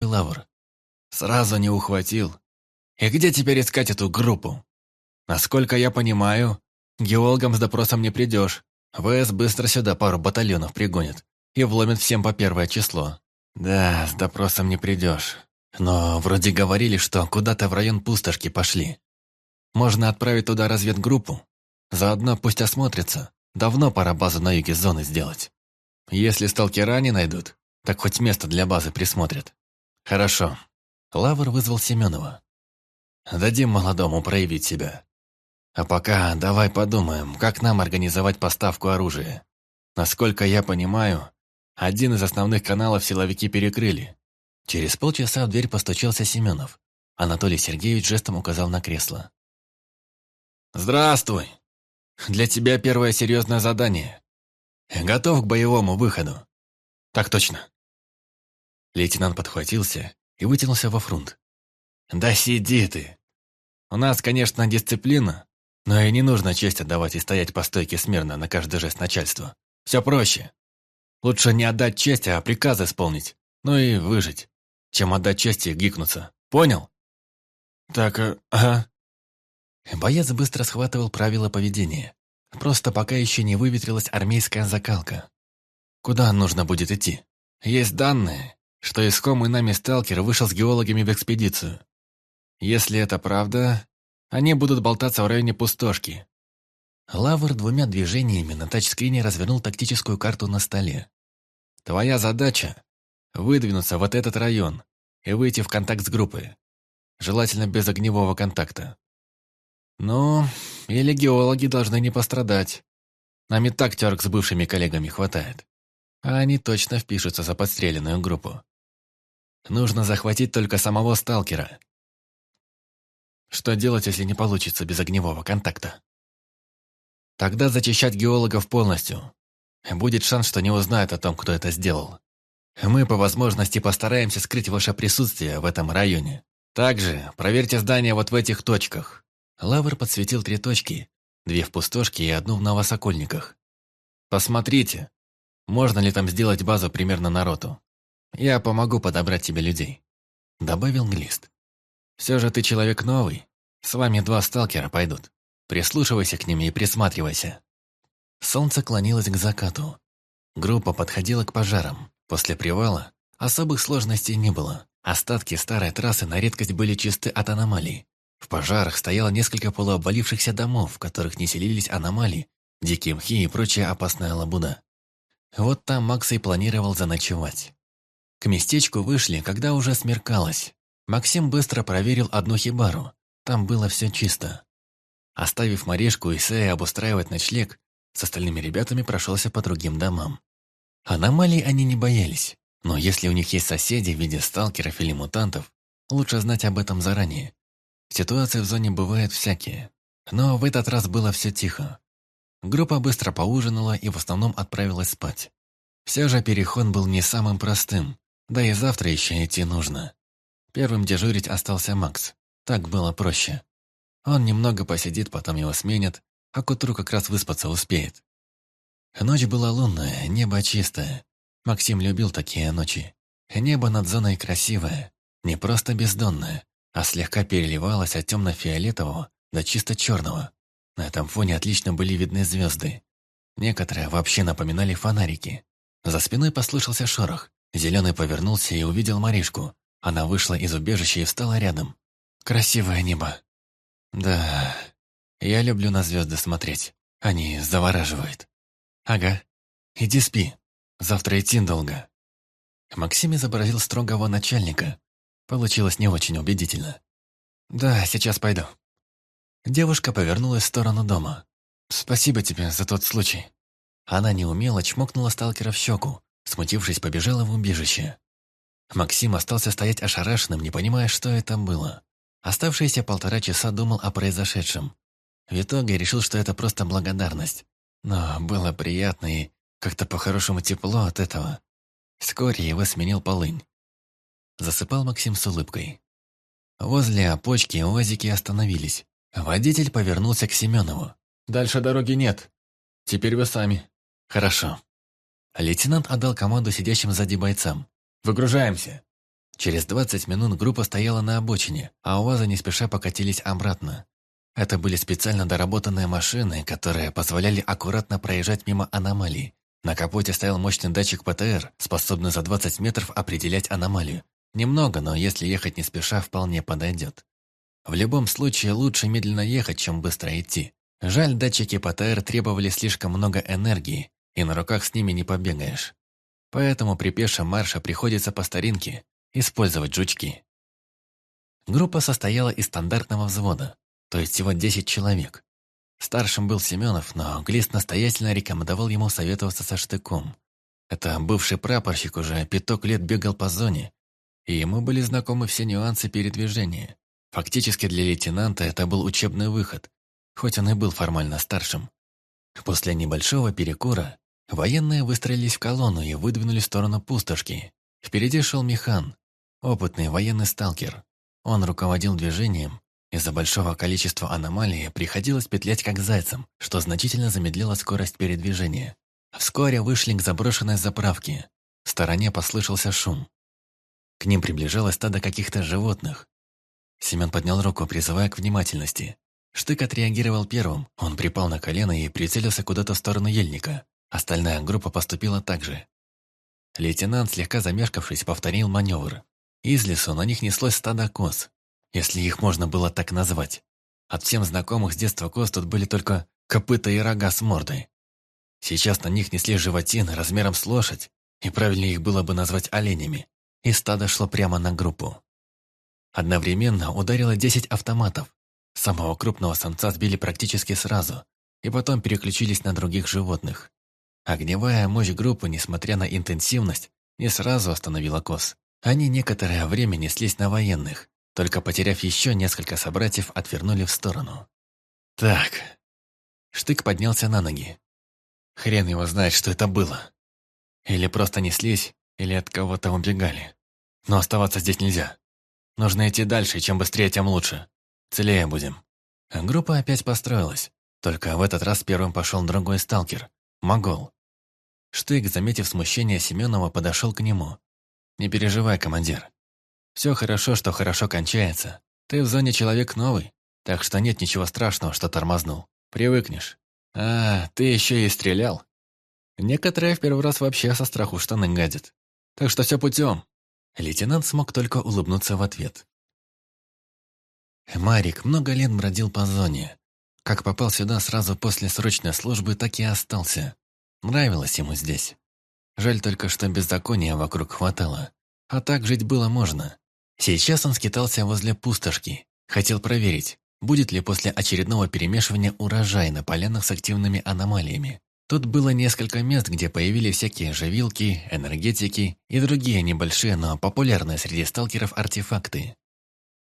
Лавр. «Сразу не ухватил. И где теперь искать эту группу? Насколько я понимаю, геологам с допросом не придешь. ВС быстро сюда пару батальонов пригонит и вломит всем по первое число. Да, с допросом не придешь. Но вроде говорили, что куда-то в район пустошки пошли. Можно отправить туда разведгруппу. Заодно пусть осмотрятся. Давно пора базу на юге зоны сделать. Если сталкера не найдут, так хоть место для базы присмотрят. Хорошо. Лавр вызвал Семенова. Дадим молодому проявить себя. А пока давай подумаем, как нам организовать поставку оружия. Насколько я понимаю, один из основных каналов силовики перекрыли. Через полчаса в дверь постучался Семенов. Анатолий Сергеевич жестом указал на кресло. «Здравствуй! Для тебя первое серьезное задание. Готов к боевому выходу?» «Так точно». Лейтенант подхватился и вытянулся во фрунт. «Да сиди ты! У нас, конечно, дисциплина, но и не нужно честь отдавать и стоять по стойке смирно на каждый жест начальства. Все проще. Лучше не отдать честь, а приказ исполнить. Ну и выжить, чем отдать честь и гикнуться. Понял? Так, э, ага. Боец быстро схватывал правила поведения. Просто пока еще не выветрилась армейская закалка. Куда нужно будет идти? Есть данные, что искомый нами сталкер вышел с геологами в экспедицию. Если это правда, они будут болтаться в районе пустошки. Лавр двумя движениями на тачскрине развернул тактическую карту на столе. Твоя задача — выдвинуться вот этот район и выйти в контакт с группой. Желательно без огневого контакта. Ну, или геологи должны не пострадать. Нам и так терк с бывшими коллегами хватает. А они точно впишутся за подстреленную группу. Нужно захватить только самого сталкера. Что делать, если не получится без огневого контакта? Тогда зачищать геологов полностью. Будет шанс, что не узнают о том, кто это сделал. Мы по возможности постараемся скрыть ваше присутствие в этом районе. Также проверьте здание вот в этих точках. Лавр подсветил три точки, две в пустошке и одну в Новосокольниках. Посмотрите, можно ли там сделать базу примерно на роту. Я помогу подобрать тебе людей. Добавил Глист. Все же ты человек новый. С вами два сталкера пойдут. Прислушивайся к ним и присматривайся. Солнце клонилось к закату. Группа подходила к пожарам. После привала особых сложностей не было. Остатки старой трассы на редкость были чисты от аномалий. В пожарах стояло несколько полуобвалившихся домов, в которых не селились аномалии, дикие мхи и прочая опасная лабуда. Вот там Макс и планировал заночевать. К местечку вышли, когда уже смеркалось. Максим быстро проверил одну хибару. Там было все чисто. Оставив Марешку и Сея обустраивать ночлег, с остальными ребятами прошелся по другим домам. Аномалий они не боялись, но если у них есть соседи в виде сталкеров или мутантов, лучше знать об этом заранее. Ситуации в зоне бывают всякие. Но в этот раз было все тихо. Группа быстро поужинала и в основном отправилась спать. Все же переход был не самым простым, да и завтра еще идти нужно. Первым дежурить остался Макс. Так было проще. Он немного посидит, потом его сменят, а к утру как раз выспаться успеет. Ночь была лунная, небо чистое. Максим любил такие ночи. Небо над зоной красивое, не просто бездонное, а слегка переливалось от темно-фиолетового до чисто черного. На этом фоне отлично были видны звезды. Некоторые вообще напоминали фонарики. За спиной послышался шорох. Зеленый повернулся и увидел Маришку. Она вышла из убежища и встала рядом. Красивое небо. Да, я люблю на звезды смотреть. Они завораживают. Ага, иди спи. Завтра идти долго. Максим изобразил строгого начальника. Получилось не очень убедительно. Да, сейчас пойду. Девушка повернулась в сторону дома. «Спасибо тебе за тот случай». Она неумело чмокнула сталкера в щеку, смутившись, побежала в убежище. Максим остался стоять ошарашенным, не понимая, что это было. Оставшиеся полтора часа думал о произошедшем. В итоге решил, что это просто благодарность. Но было приятно и как-то по-хорошему тепло от этого. Вскоре его сменил полынь. Засыпал Максим с улыбкой. Возле опочки УАЗики остановились. Водитель повернулся к Семенову. «Дальше дороги нет. Теперь вы сами». «Хорошо». Лейтенант отдал команду сидящим сзади бойцам. «Выгружаемся». Через 20 минут группа стояла на обочине, а УАЗы не спеша покатились обратно. Это были специально доработанные машины, которые позволяли аккуратно проезжать мимо аномалий. На капоте стоял мощный датчик ПТР, способный за 20 метров определять аномалию. Немного, но если ехать не спеша, вполне подойдет. В любом случае, лучше медленно ехать, чем быстро идти. Жаль, датчики ПТР требовали слишком много энергии, и на руках с ними не побегаешь. Поэтому при пешем марше приходится по старинке использовать жучки. Группа состояла из стандартного взвода, то есть всего 10 человек. Старшим был Семенов, но Глист настоятельно рекомендовал ему советоваться со Штыком. Это бывший прапорщик уже пяток лет бегал по зоне, и ему были знакомы все нюансы передвижения. Фактически для лейтенанта это был учебный выход, хоть он и был формально старшим. После небольшого перекура военные выстроились в колонну и выдвинули в сторону пустошки. Впереди шел Механ, опытный военный сталкер. Он руководил движением. Из-за большого количества аномалий приходилось петлять как зайцем, что значительно замедлило скорость передвижения. Вскоре вышли к заброшенной заправке. В стороне послышался шум. К ним приближалось стадо каких-то животных. Семен поднял руку, призывая к внимательности. Штык отреагировал первым. Он припал на колено и прицелился куда-то в сторону ельника. Остальная группа поступила так же. Лейтенант, слегка замешкавшись, повторил маневр. Из лесу на них неслось стадо коз, если их можно было так назвать. От всем знакомых с детства коз тут были только копыта и рога с мордой. Сейчас на них несли животины размером с лошадь, и правильнее их было бы назвать оленями, и стадо шло прямо на группу. Одновременно ударило 10 автоматов. Самого крупного самца сбили практически сразу, и потом переключились на других животных. Огневая мощь группы, несмотря на интенсивность, не сразу остановила коз. Они некоторое время неслись на военных, только потеряв еще несколько собратьев, отвернули в сторону. «Так...» Штык поднялся на ноги. Хрен его знает, что это было. Или просто неслись, или от кого-то убегали. Но оставаться здесь нельзя. Нужно идти дальше, чем быстрее, тем лучше. Целее будем. Группа опять построилась. Только в этот раз первым пошел другой сталкер. Могол. Штык, заметив смущение Семенова, подошел к нему. «Не переживай, командир. Все хорошо, что хорошо кончается. Ты в зоне человек новый, так что нет ничего страшного, что тормознул. Привыкнешь. А, ты еще и стрелял. Некоторые в первый раз вообще со страху штаны гадят. Так что все путем. Лейтенант смог только улыбнуться в ответ. Марик много лет бродил по зоне. Как попал сюда сразу после срочной службы, так и остался. Нравилось ему здесь. Жаль только, что беззакония вокруг хватало. А так жить было можно. Сейчас он скитался возле пустошки. Хотел проверить, будет ли после очередного перемешивания урожай на полянах с активными аномалиями. Тут было несколько мест, где появились всякие живилки, энергетики и другие небольшие, но популярные среди сталкеров артефакты.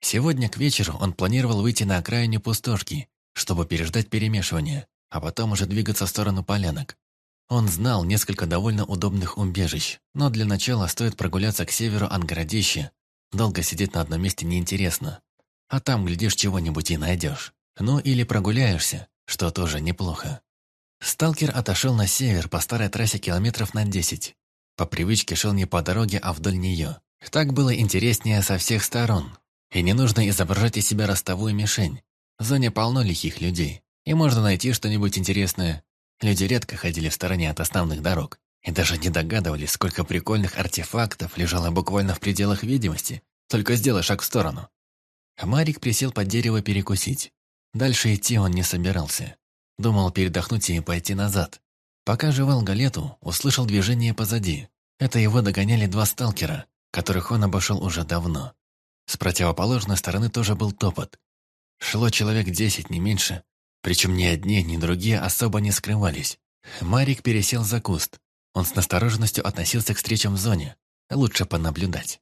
Сегодня к вечеру он планировал выйти на окраине пустошки, чтобы переждать перемешивание, а потом уже двигаться в сторону полянок. Он знал несколько довольно удобных убежищ, но для начала стоит прогуляться к северу от городища. Долго сидеть на одном месте неинтересно. А там, глядишь, чего-нибудь и найдешь. Ну или прогуляешься, что тоже неплохо. Сталкер отошел на север по старой трассе километров на 10. По привычке шел не по дороге, а вдоль нее. Так было интереснее со всех сторон. И не нужно изображать из себя ростовую мишень. В зоне полно лихих людей. И можно найти что-нибудь интересное. Люди редко ходили в стороне от основных дорог. И даже не догадывались, сколько прикольных артефактов лежало буквально в пределах видимости. Только сделай шаг в сторону. Марик присел под дерево перекусить. Дальше идти он не собирался. Думал передохнуть и пойти назад. Пока жевал галету, услышал движение позади. Это его догоняли два сталкера, которых он обошел уже давно. С противоположной стороны тоже был топот. Шло человек десять, не меньше. Причем ни одни, ни другие особо не скрывались. Марик пересел за куст. Он с настороженностью относился к встречам в зоне. Лучше понаблюдать.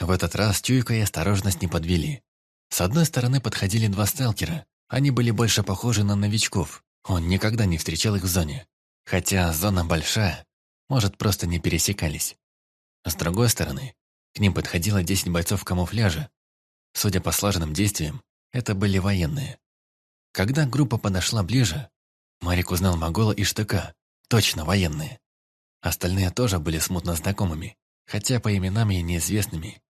В этот раз чуйка и осторожность не подвели. С одной стороны подходили два сталкера. Они были больше похожи на новичков. Он никогда не встречал их в зоне. Хотя зона большая, может, просто не пересекались. С другой стороны, к ним подходило 10 бойцов в камуфляже. Судя по слаженным действиям, это были военные. Когда группа подошла ближе, Марик узнал Могола и Штыка, точно военные. Остальные тоже были смутно знакомыми, хотя по именам и неизвестными.